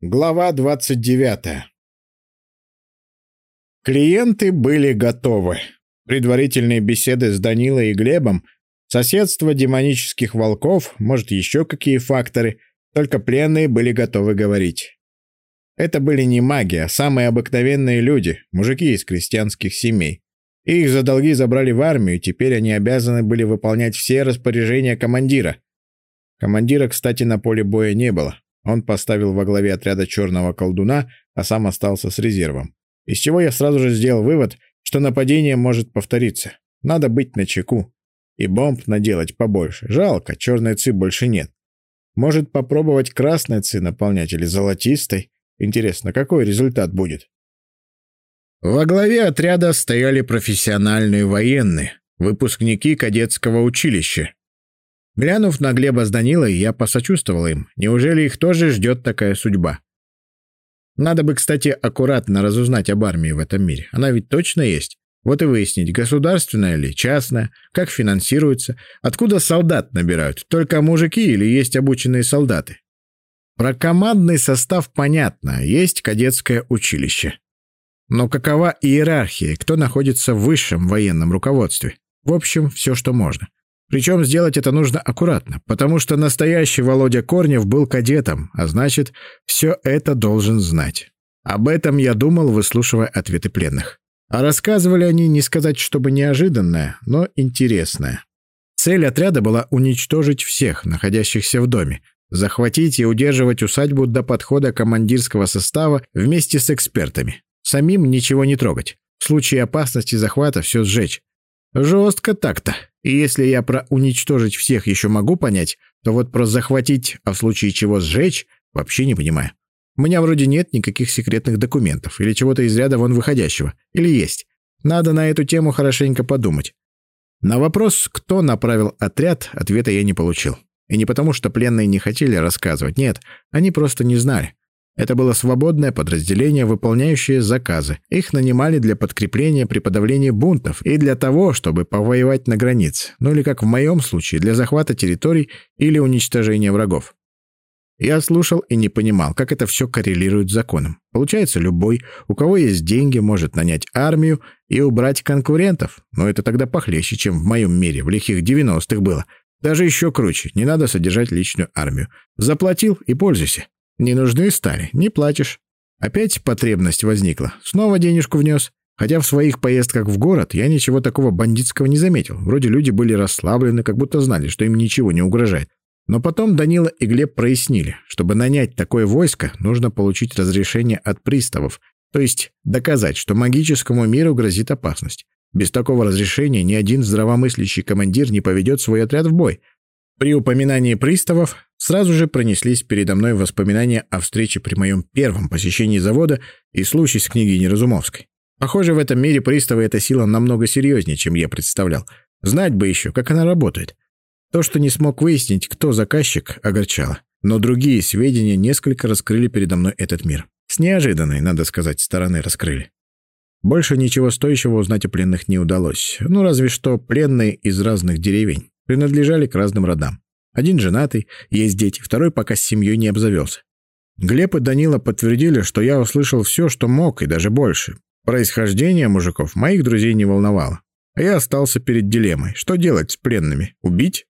Глава 29. Клиенты были готовы. Предварительные беседы с Данилой и Глебом, соседство демонических волков, может, еще какие факторы, только пленные были готовы говорить. Это были не маги, а самые обыкновенные люди, мужики из крестьянских семей. Их за долги забрали в армию, теперь они обязаны были выполнять все распоряжения командира. Командира, кстати, на поле боя не было. Он поставил во главе отряда черного колдуна, а сам остался с резервом. Из чего я сразу же сделал вывод, что нападение может повториться. Надо быть начеку. И бомб наделать побольше. Жалко, черной ци больше нет. Может попробовать красной ци наполнять или золотистой? Интересно, какой результат будет? Во главе отряда стояли профессиональные военные, выпускники кадетского училища, Глянув на Глеба с Данилой, я посочувствовал им. Неужели их тоже ждет такая судьба? Надо бы, кстати, аккуратно разузнать об армии в этом мире. Она ведь точно есть. Вот и выяснить, государственная ли, частная, как финансируется, откуда солдат набирают, только мужики или есть обученные солдаты. Про командный состав понятно, есть кадетское училище. Но какова иерархия, кто находится в высшем военном руководстве? В общем, все, что можно. Причем сделать это нужно аккуратно, потому что настоящий Володя Корнев был кадетом, а значит, все это должен знать. Об этом я думал, выслушивая ответы пленных. А рассказывали они, не сказать, чтобы неожиданное, но интересное. Цель отряда была уничтожить всех, находящихся в доме, захватить и удерживать усадьбу до подхода командирского состава вместе с экспертами. Самим ничего не трогать. В случае опасности захвата все сжечь. Жестко так-то. И если я про уничтожить всех еще могу понять, то вот про захватить, а в случае чего сжечь, вообще не понимаю. У меня вроде нет никаких секретных документов или чего-то из ряда вон выходящего. Или есть. Надо на эту тему хорошенько подумать. На вопрос, кто направил отряд, ответа я не получил. И не потому, что пленные не хотели рассказывать, нет, они просто не знали. Это было свободное подразделение, выполняющее заказы. Их нанимали для подкрепления при подавлении бунтов и для того, чтобы повоевать на границе, ну или, как в моем случае, для захвата территорий или уничтожения врагов. Я слушал и не понимал, как это все коррелирует с законом. Получается, любой, у кого есть деньги, может нанять армию и убрать конкурентов. Но это тогда похлеще, чем в моем мире, в лихих 90-х было. Даже еще круче, не надо содержать личную армию. Заплатил и пользуйся. Не нужны стали, не платишь. Опять потребность возникла. Снова денежку внес. Хотя в своих поездках в город я ничего такого бандитского не заметил. Вроде люди были расслаблены, как будто знали, что им ничего не угрожает. Но потом Данила и Глеб прояснили, чтобы нанять такое войско, нужно получить разрешение от приставов, то есть доказать, что магическому миру грозит опасность. Без такого разрешения ни один здравомыслящий командир не поведет свой отряд в бой. При упоминании приставов Сразу же пронеслись передо мной воспоминания о встрече при моем первом посещении завода и случай с княгиней Разумовской. Похоже, в этом мире приставы эта сила намного серьезнее, чем я представлял. Знать бы еще, как она работает. То, что не смог выяснить, кто заказчик, огорчало. Но другие сведения несколько раскрыли передо мной этот мир. С неожиданной, надо сказать, стороны раскрыли. Больше ничего стоящего узнать о пленных не удалось. Ну, разве что пленные из разных деревень принадлежали к разным родам. Один женатый, есть дети, второй пока с семьей не обзавелся. Глеб и Данила подтвердили, что я услышал все, что мог, и даже больше. Происхождение мужиков моих друзей не волновало. А я остался перед дилеммой. Что делать с пленными? Убить?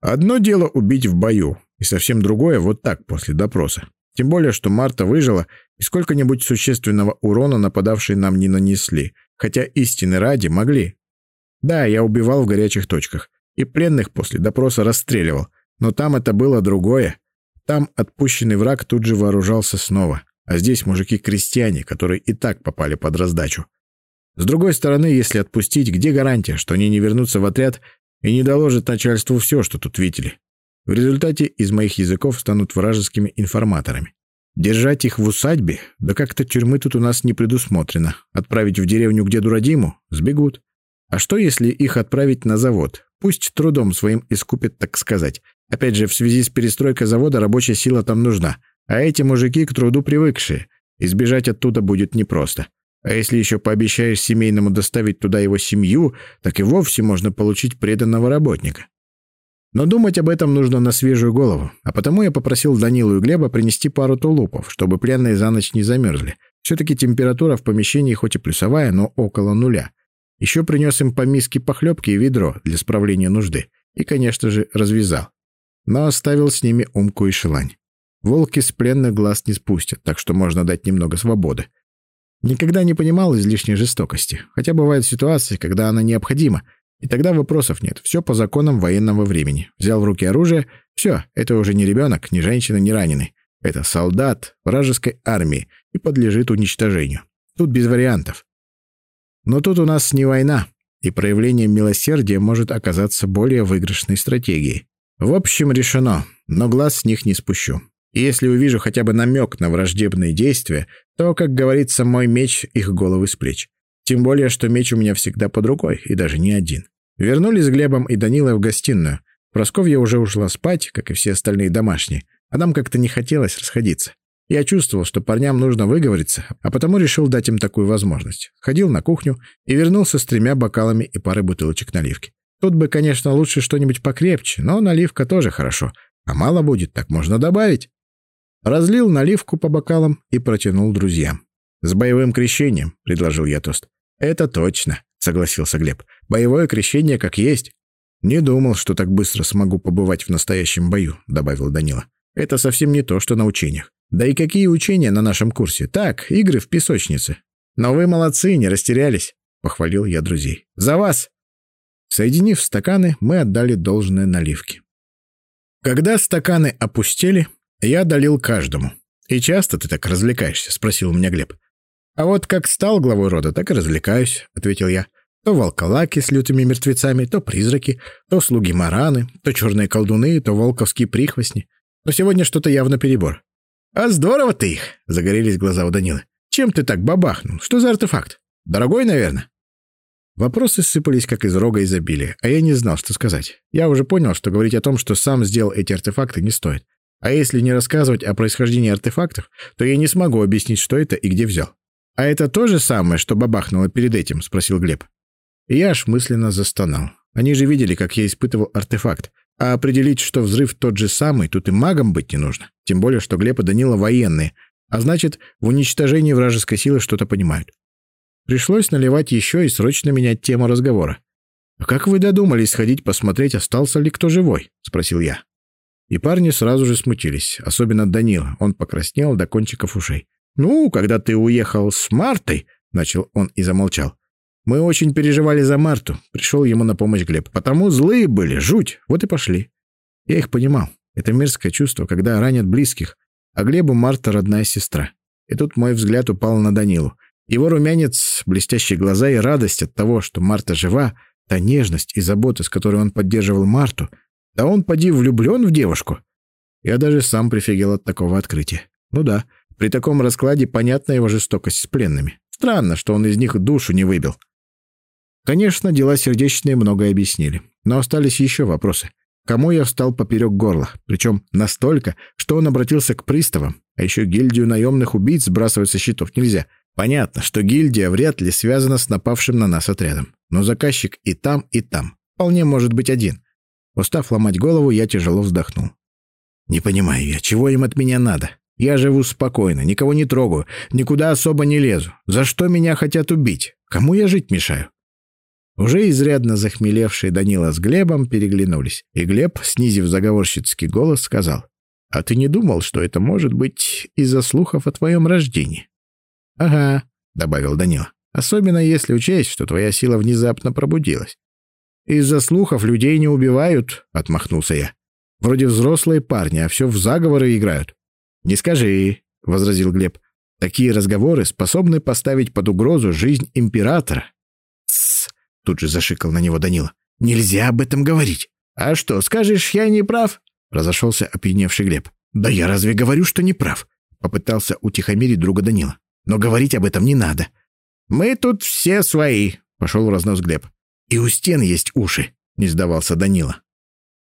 Одно дело убить в бою, и совсем другое вот так, после допроса. Тем более, что Марта выжила, и сколько-нибудь существенного урона нападавшие нам не нанесли, хотя истины ради могли. Да, я убивал в горячих точках, и пленных после допроса расстреливал. Но там это было другое. Там отпущенный враг тут же вооружался снова. А здесь мужики-крестьяне, которые и так попали под раздачу. С другой стороны, если отпустить, где гарантия, что они не вернутся в отряд и не доложат начальству все, что тут видели? В результате из моих языков станут вражескими информаторами. Держать их в усадьбе? Да как-то тюрьмы тут у нас не предусмотрено. Отправить в деревню к деду Радиму? Сбегут. А что, если их отправить на завод? Пусть трудом своим искупит, так сказать. Опять же, в связи с перестройкой завода рабочая сила там нужна. А эти мужики к труду привыкшие. Избежать оттуда будет непросто. А если еще пообещаешь семейному доставить туда его семью, так и вовсе можно получить преданного работника. Но думать об этом нужно на свежую голову, а потому я попросил Данилу и Глеба принести пару тулупов, чтобы пленные за ночь не замерзли. Все-таки температура в помещении хоть и плюсовая, но около нуля. Еще принес им по миске похлебки и ведро для справления нужды. И, конечно же, развязал. Но оставил с ними умку и шелань. Волки с пленных глаз не спустят, так что можно дать немного свободы. Никогда не понимал излишней жестокости, хотя бывают ситуации, когда она необходима, и тогда вопросов нет. Все по законам военного времени. Взял в руки оружие. Все, это уже не ребенок, ни женщина, ни раненый. Это солдат вражеской армии и подлежит уничтожению. Тут без вариантов. Но тут у нас не война, и проявление милосердия может оказаться более выигрышной стратегией. В общем, решено, но глаз с них не спущу. И если увижу хотя бы намек на враждебные действия, то, как говорится, мой меч их головы с плеч. Тем более, что меч у меня всегда под рукой, и даже не один. Вернулись с Глебом и Данилой в гостиную. Просковья уже ушла спать, как и все остальные домашние, а нам как-то не хотелось расходиться. Я чувствовал, что парням нужно выговориться, а потому решил дать им такую возможность. Ходил на кухню и вернулся с тремя бокалами и парой бутылочек наливки. Тут бы, конечно, лучше что-нибудь покрепче, но наливка тоже хорошо. А мало будет, так можно добавить. Разлил наливку по бокалам и протянул друзьям. «С боевым крещением», — предложил я тост. «Это точно», — согласился Глеб. «Боевое крещение как есть». «Не думал, что так быстро смогу побывать в настоящем бою», — добавил Данила. «Это совсем не то, что на учениях. Да и какие учения на нашем курсе? Так, игры в песочнице. Но вы молодцы, не растерялись», — похвалил я друзей. «За вас!» Соединив стаканы, мы отдали должное наливке. Когда стаканы опустели, я долил каждому. «И часто ты так развлекаешься?» — спросил меня Глеб. «А вот как стал главой рода, так и развлекаюсь», — ответил я. «То волколаки с лютыми мертвецами, то призраки, то слуги Мараны, то черные колдуны, то волковские прихвостни. Но сегодня что-то явно перебор». «А здорово ты их!» — загорелись глаза у Данилы. «Чем ты так бабахнул? Что за артефакт? Дорогой, наверное?» Вопросы сыпались как из рога изобилия, а я не знал, что сказать. Я уже понял, что говорить о том, что сам сделал эти артефакты, не стоит. А если не рассказывать о происхождении артефактов, то я не смогу объяснить, что это и где взял. «А это то же самое, что бабахнуло перед этим?» — спросил Глеб. И я аж мысленно застонал. Они же видели, как я испытывал артефакт. А определить, что взрыв тот же самый, тут и магом быть не нужно. Тем более, что Глеб и Данила военные. А значит, в уничтожении вражеской силы что-то понимают. Пришлось наливать еще и срочно менять тему разговора. «А как вы додумались сходить посмотреть, остался ли кто живой?» — спросил я. И парни сразу же смутились, особенно Данила. Он покраснел до кончиков ушей. «Ну, когда ты уехал с Мартой...» — начал он и замолчал. «Мы очень переживали за Марту. Пришел ему на помощь Глеб. Потому злые были, жуть. Вот и пошли». Я их понимал. Это мерзкое чувство, когда ранят близких. А Глебу Марта родная сестра. И тут мой взгляд упал на Данилу. Его румянец, блестящие глаза и радость от того, что Марта жива, та нежность и забота, с которой он поддерживал Марту, да он, поди, влюблен в девушку. Я даже сам прифигел от такого открытия. Ну да, при таком раскладе понятна его жестокость с пленными. Странно, что он из них душу не выбил. Конечно, дела сердечные многое объяснили. Но остались еще вопросы. Кому я встал поперек горла? Причем настолько, что он обратился к приставам. А еще гильдию наемных убийц сбрасывать со счетов нельзя. Понятно, что гильдия вряд ли связана с напавшим на нас отрядом. Но заказчик и там, и там. Вполне может быть один. Устав ломать голову, я тяжело вздохнул. «Не понимаю я, чего им от меня надо? Я живу спокойно, никого не трогаю, никуда особо не лезу. За что меня хотят убить? Кому я жить мешаю? Уже изрядно захмелевшие Данила с Глебом переглянулись, и Глеб, снизив заговорщицкий голос, сказал, «А ты не думал, что это может быть из-за слухов о твоем рождении?» «Ага», — добавил Данила, «особенно если учесть, что твоя сила внезапно пробудилась». «Из-за слухов людей не убивают», — отмахнулся я. «Вроде взрослые парни, а все в заговоры играют. «Не скажи», — возразил Глеб. «Такие разговоры способны поставить под угрозу жизнь императора». Тут же зашикал на него Данила. «Нельзя об этом говорить». «А что, скажешь, я не прав?» — разошелся опьяневший Глеб. «Да я разве говорю, что не прав?» — попытался утихомирить друга Данила. «Но говорить об этом не надо». «Мы тут все свои», — пошел в разнос Глеб. «И у стен есть уши», — не сдавался Данила.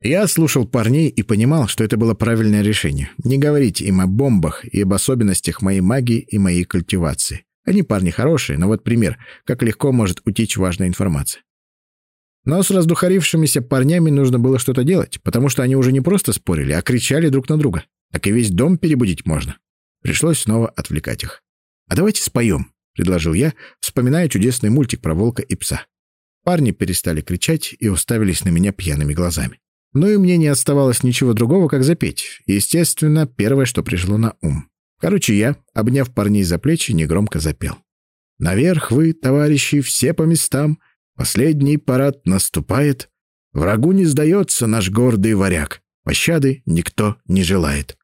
Я слушал парней и понимал, что это было правильное решение. Не говорить им о бомбах и об особенностях моей магии и моей культивации. Они парни хорошие, но вот пример, как легко может утечь важная информация. Но с раздухарившимися парнями нужно было что-то делать, потому что они уже не просто спорили, а кричали друг на друга. Так и весь дом перебудить можно. Пришлось снова отвлекать их. «А давайте споем», — предложил я, вспоминая чудесный мультик про волка и пса. Парни перестали кричать и уставились на меня пьяными глазами. Ну и мне не оставалось ничего другого, как запеть. Естественно, первое, что пришло на ум. Короче, я, обняв парней за плечи, негромко запел. «Наверх вы, товарищи, все по местам, Последний парад наступает. Врагу не сдается наш гордый варяг. Пощады никто не желает.